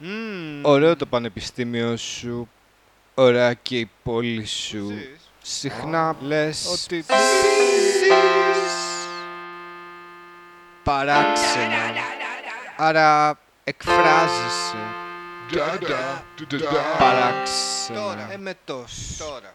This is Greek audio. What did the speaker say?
Mm. Ωραίο το πανεπιστήμιο σου. Ωραία και η πόλη σου. Ζεις. Συχνά λες Ότι παράξενα. Άρα εκφράζεσαι παράξενα. Τώρα, εμετός. Τώρα.